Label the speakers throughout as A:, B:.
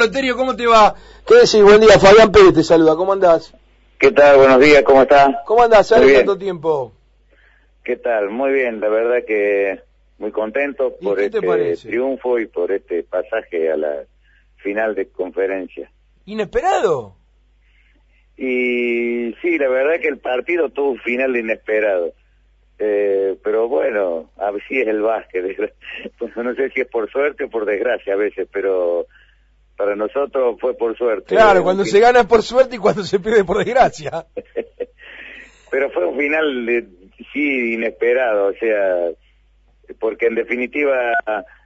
A: Loterio, ¿cómo te va? ¿Qué decís? Buen día, Fabián Pérez te saluda, ¿cómo andás?
B: ¿Qué tal? Buenos días, ¿cómo estás?
A: ¿Cómo andás? ¿Sabes tanto tiempo?
B: ¿Qué tal? Muy bien, la verdad que muy contento por este triunfo y por este pasaje a la final de conferencia.
A: ¿Inesperado?
B: Y sí, la verdad que el partido tuvo un final inesperado. Eh, pero bueno, así es el básquet. no sé si es por suerte o por desgracia a veces, pero para nosotros fue por suerte.
A: Claro, cuando se gana por suerte y cuando se pierde por desgracia.
B: pero fue un final, sí, inesperado, o sea, porque en definitiva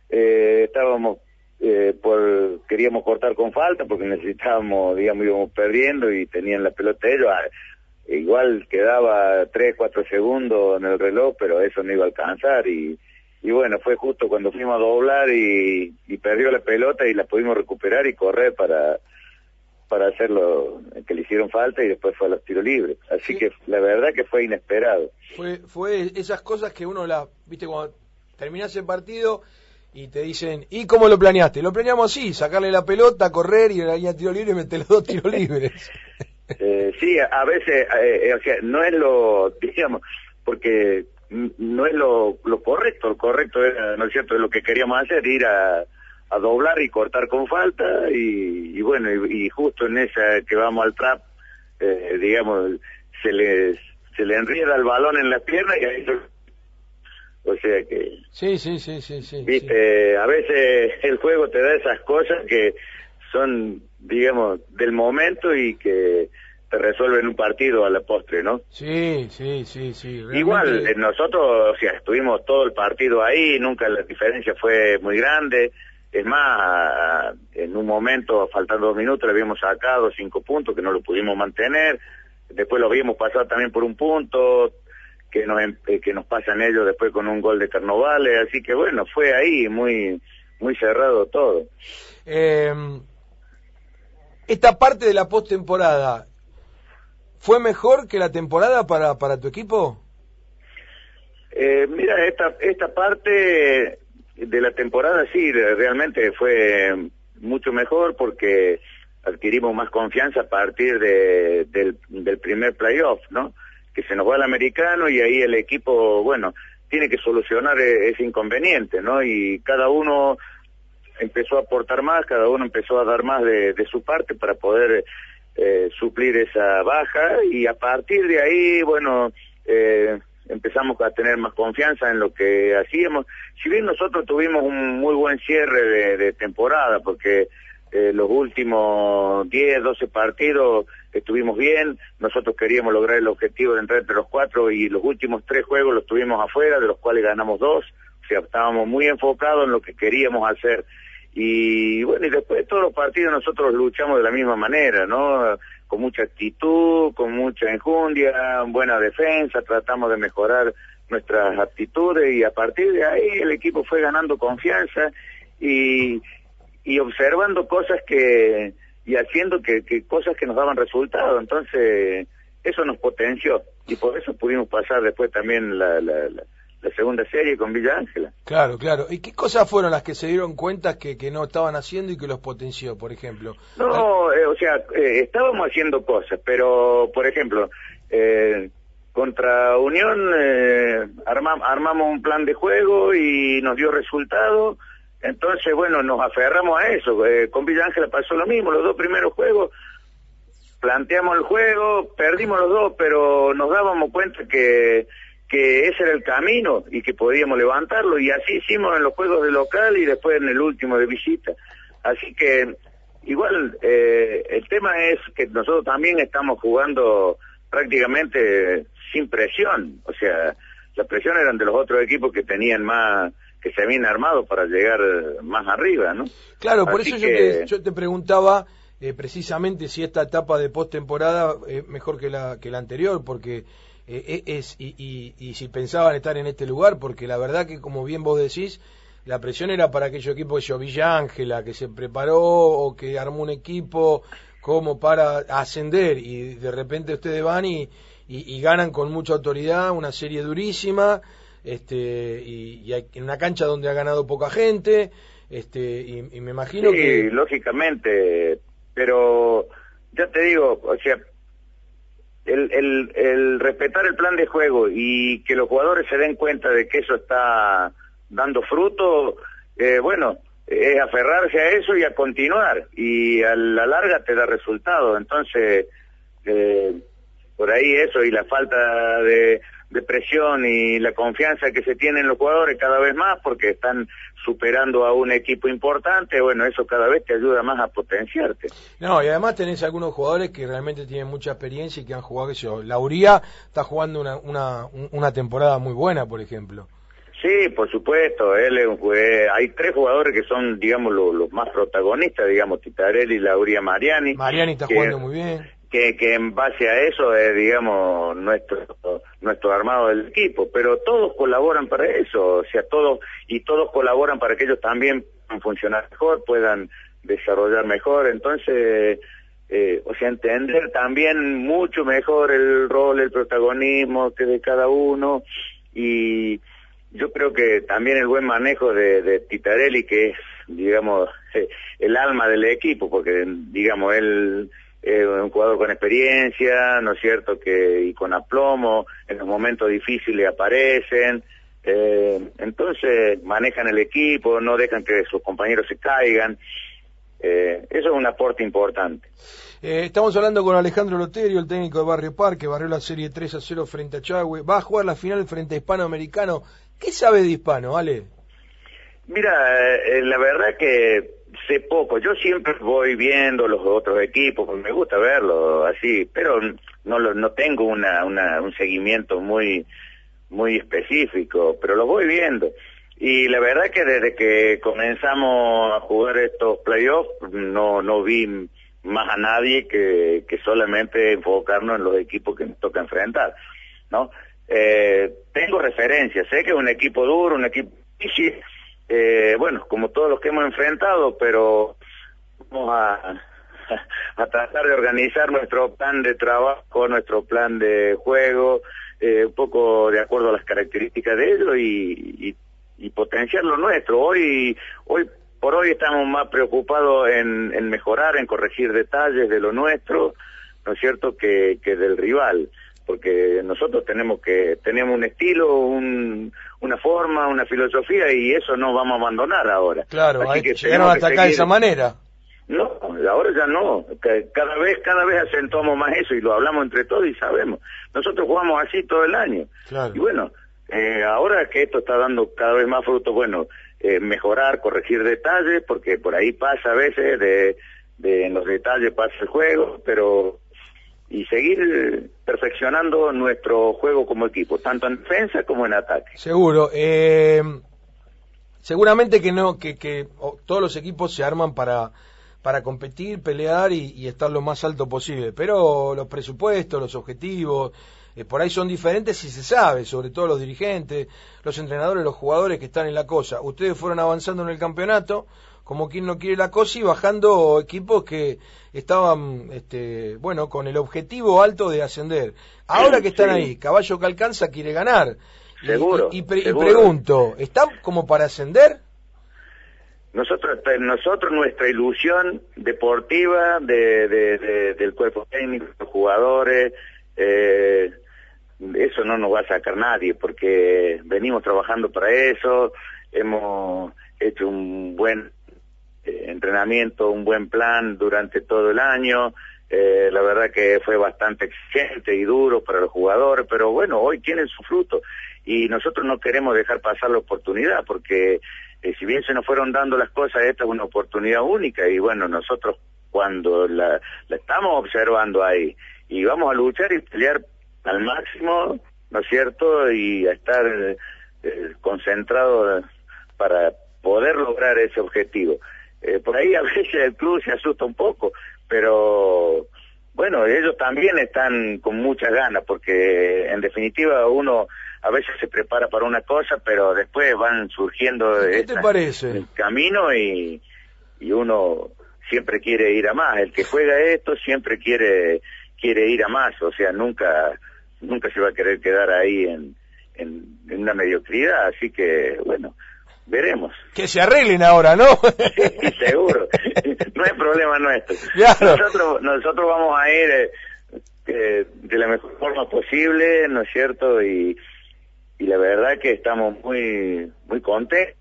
B: eh, estábamos eh, por queríamos cortar con falta porque necesitábamos, digamos, íbamos perdiendo y tenían la pelota ellos. Ah, igual quedaba tres, cuatro segundos en el reloj, pero eso no iba a alcanzar y, y bueno, fue justo cuando fuimos a doblar y, y perdió la pelota y la pudimos recuperar y correr para para hacer lo que le hicieron falta y después fue a los tiros libres. Así que la verdad que fue inesperado.
A: Fue, fue esas cosas que uno la, viste, cuando terminás el partido y te dicen, ¿y cómo lo planeaste? Lo planeamos así, sacarle la pelota, correr y en la línea tiro libre y meter los dos tiros libres.
B: eh, sí, a veces, eh, eh, o sea, no es lo, digamos, porque no es lo, lo correcto, lo correcto era, ¿no es cierto?, es lo que queríamos hacer, ir a, a doblar y cortar con falta y, y bueno, y, justo en esa que vamos al trap, eh, digamos, se les se le enrieda el balón en la pierna y ahí o sea que...
A: Sí, sí, sí, sí, sí.
B: Viste, a veces el juego te da esas cosas que son, digamos, del momento y que te resuelven un partido a la postre, ¿no?
A: Sí, sí, sí, sí.
B: Igual, eh, nosotros, o sea, estuvimos todo el partido ahí, nunca la diferencia fue muy grande. Es más, en un momento, faltando dos minutos, le habíamos sacado cinco puntos que no lo pudimos mantener. Después lo habíamos pasado también por un punto, que nos em, eh, que nos pasan ellos después con un gol de Carnovales, así que bueno, fue ahí muy muy cerrado todo.
A: Em, esta parte de la postemporada fue mejor que la temporada para para tu equipo?
B: Eh, mira, esta esta parte de la temporada sí, realmente fue mucho mejor porque adquirimos más confianza a partir de, del, del primer playoff, ¿no? que se nos va el americano y ahí el equipo, bueno, tiene que solucionar e-, ese inconveniente, ¿no? Y cada uno empezó a aportar más, cada uno empezó a dar más de, de su parte para poder eh, suplir esa baja y a partir de ahí, bueno, eh, empezamos a tener más confianza en lo que hacíamos. Si bien nosotros tuvimos un muy buen cierre de, temporada, porque eh, los últimos 10, 12 partidos estuvimos bien, nosotros queríamos lograr el objetivo de entrar entre los cuatro y los últimos tres juegos los tuvimos afuera, de los cuales ganamos dos, o sea, estábamos muy enfocados en lo que queríamos hacer. Y bueno, y después de todos los partidos nosotros luchamos de la misma manera, ¿no? Con mucha actitud, con mucha enjundia, buena defensa, tratamos de mejorar nuestras actitudes y a partir de ahí el equipo fue ganando confianza y, y observando cosas que y haciendo que, que cosas que nos daban resultado entonces eso nos potenció y por eso pudimos pasar después también la, la, la, segunda serie con Villa Ángela.
A: Claro, claro. ¿Y qué cosas fueron las que se dieron cuenta que, que no estaban haciendo y que los potenció, por ejemplo?
B: No, eh, o sea, eh, estábamos haciendo cosas, pero, por ejemplo, eh, contra Unión armamos un plan de juego y nos dio resultado entonces, bueno, nos aferramos a eso. Eh, con Villa Ángela pasó lo mismo, los dos primeros juegos, planteamos el juego, perdimos los dos, pero nos dábamos cuenta que, que ese era el camino y que podíamos levantarlo. Y así hicimos en los juegos de local y después en el último de visita. Así que, igual, eh, el tema es que nosotros también estamos jugando prácticamente sin presión. O sea, la presión eran de los otros equipos que tenían más que se habían armado para llegar más arriba, ¿no?
A: Claro, por eso yo, te, yo te preguntaba eh, precisamente si esta etapa de postemporada es mejor que la, que la anterior, porque eh, e, es, y, y, y, si pensaban estar en este lugar, porque la verdad que como bien vos decís, la presión era para aquello equipo de Villa Ángela, que se preparó o que armó un equipo como para ascender y de repente ustedes van y, y, ganan con mucha autoridad una serie durísima este, y, y en una cancha donde ha ganado poca gente, este, y, me imagino
B: sí,
A: que...
B: lógicamente, pero ya te digo, o sea, el, el, el respetar el plan de juego y que los jugadores se den cuenta de que eso está dando fruto, eh, bueno, es aferrarse a eso y a continuar, y a la larga te da resultado, entonces, eh, por ahí eso y la falta de, de presión y la confianza que se tienen los jugadores cada vez más porque están superando a un equipo importante, bueno, eso cada vez te ayuda más a potenciarte.
A: No, y además tenés algunos jugadores que realmente tienen mucha experiencia y que han jugado, que yo, Lauría está jugando una, una, una temporada muy buena, por ejemplo.
B: Sí, por supuesto, él es un hay tres jugadores que son, digamos, los, más protagonistas, digamos, Titarelli, Lauría, Mariani.
A: Mariani está jugando muy bien
B: que, en base a eso es, digamos, nuestro nuestro armado del equipo, pero todos colaboran para eso, o sea, todos y todos colaboran para que ellos también puedan funcionar mejor, puedan desarrollar mejor, entonces, eh, o sea, entender también mucho mejor el rol, el protagonismo que de cada uno. Y yo creo que también el buen manejo de, de Titarelli, que es, digamos, el alma del equipo, porque, digamos, él eh, un jugador con experiencia, ¿no es cierto?, que y con aplomo, en los momentos difíciles aparecen, eh, entonces manejan el equipo, no dejan que sus compañeros se caigan, eh, eso es un aporte importante.
A: estamos hablando con Alejandro Loterio, el técnico de Barrio Parque, barrió la serie 3 a 0 frente a Chagüe, va a jugar la final frente a Hispanoamericano. ¿Qué sabe de Hispano, Ale?
B: Mira, la verdad que sé poco. Yo siempre voy viendo los otros equipos, me gusta verlo así, pero no no tengo una, una, un seguimiento muy muy específico, pero lo voy viendo. Y la verdad que desde que comenzamos a jugar estos playoffs no no vi más a nadie que, que solamente enfocarnos en los equipos que nos toca enfrentar, ¿no? Eh, tengo referencias, sé que es un equipo duro, un equipo difícil, eh, bueno, como todos los que hemos enfrentado, pero vamos a, a tratar de organizar nuestro plan de trabajo, nuestro plan de juego, eh, un poco de acuerdo a las características de ellos y, y, potenciar lo nuestro. Hoy, hoy por hoy estamos más preocupados en, en mejorar, en corregir detalles de lo nuestro, ¿no es cierto?, que del rival porque nosotros tenemos que tenemos un estilo, un, una forma, una filosofía y eso no vamos a abandonar ahora.
A: Claro, hay que llegaron hasta acá de esa manera.
B: No, ahora ya no. Cada vez, cada vez acentuamos más eso y lo hablamos entre todos y sabemos. Nosotros jugamos así todo el año. Y bueno, eh, ahora que esto está dando cada vez más frutos, bueno, eh, mejorar, corregir detalles, porque por ahí pasa a veces de, de en los detalles pasa el juego, pero y seguir perfeccionando nuestro juego como equipo, tanto en defensa como en ataque.
A: Seguro. Eh, seguramente que no, que, que todos los equipos se arman para para competir, pelear y, estar lo más alto posible. Pero los presupuestos, los objetivos, eh, por ahí son diferentes y se sabe, sobre todo los dirigentes, los entrenadores, los jugadores que están en la cosa. Ustedes fueron avanzando en el campeonato, como quien no quiere la cosa y bajando equipos que estaban, este, bueno, con el objetivo alto de ascender. Ahora que están ahí, Caballo que alcanza quiere ganar.
B: Seguro
A: y, pregunto, ¿están como para ascender?
B: Nosotros, nosotros nuestra ilusión deportiva de, del cuerpo técnico, los jugadores, eh, eso no nos va a sacar nadie porque venimos trabajando para eso, hemos hecho un buen eh, entrenamiento, un buen plan durante todo el año. Eh, la verdad que fue bastante exigente y duro para los jugadores, pero bueno, hoy tienen su fruto y nosotros no queremos dejar pasar la oportunidad porque eh, si bien se nos fueron dando las cosas, esta es una oportunidad única y bueno, nosotros cuando la, estamos observando ahí y vamos a luchar y pelear al máximo, ¿no es cierto? Y a estar eh, concentrados para poder lograr ese objetivo. Eh, por ahí a veces el club se asusta un poco, pero bueno, ellos también están con muchas ganas, porque en definitiva uno a veces se prepara para una cosa, pero después van surgiendo
A: ¿Qué te parece?
B: el camino y, y uno siempre quiere ir a más. El que juega esto siempre quiere quiere ir a más, o sea, nunca nunca se va a querer quedar ahí en, en, en una mediocridad, así que bueno, veremos.
A: Que se arreglen ahora, ¿no?
B: sí, seguro. no hay problema nuestro. Nosotros, nosotros vamos a ir eh, eh, de la mejor forma posible, ¿no es cierto? Y, y la verdad que estamos muy muy contentos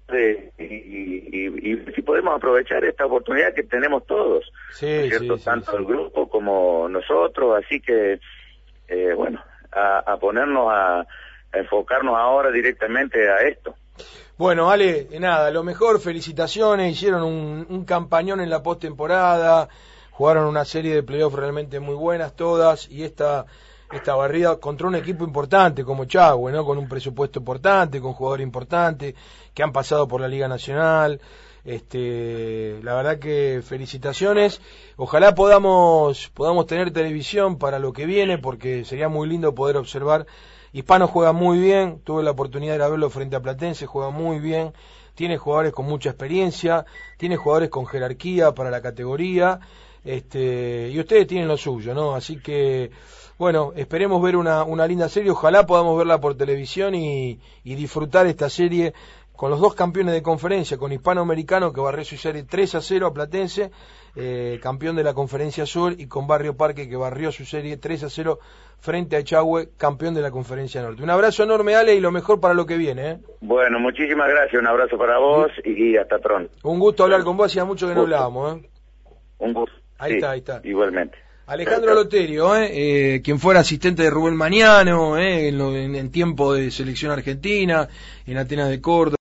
B: y, y, si podemos aprovechar esta oportunidad que tenemos todos, sí, cierto? Tanto el grupo como nosotros, así que, eh, bueno, a, a ponernos a enfocarnos ahora directamente a esto.
A: Bueno, Ale, nada, lo mejor, felicitaciones, hicieron un, un campañón en la postemporada, jugaron una serie de playoffs realmente muy buenas todas y esta esta barrida contra un equipo importante como Chagüe, ¿no? Con un presupuesto importante, con jugadores importantes que han pasado por la Liga Nacional. Este, la verdad que felicitaciones. Ojalá podamos podamos tener televisión para lo que viene porque sería muy lindo poder observar Hispano juega muy bien, tuve la oportunidad de verlo frente a Platense, juega muy bien, tiene jugadores con mucha experiencia, tiene jugadores con jerarquía para la categoría, este, y ustedes tienen lo suyo, ¿no? Así que, bueno, esperemos ver una, una linda serie, ojalá podamos verla por televisión y, y disfrutar esta serie con los dos campeones de conferencia, con Hispanoamericano que barrió su serie 3 a 0 a Platense, eh, campeón de la Conferencia Sur, y con Barrio Parque que barrió su serie 3 a 0 frente a Echagüe, campeón de la Conferencia Norte. Un abrazo enorme, Ale, y lo mejor para lo que viene. ¿eh?
B: Bueno, muchísimas gracias, un abrazo para vos y, hasta pronto.
A: Un gusto hablar con vos, hacía mucho que no hablábamos. ¿eh?
B: Un gusto.
A: Ahí está, ahí está.
B: Igualmente.
A: Alejandro Loterio, ¿eh? quien fuera asistente de Rubén Mañano en, en tiempo de selección argentina, en Atenas de Córdoba.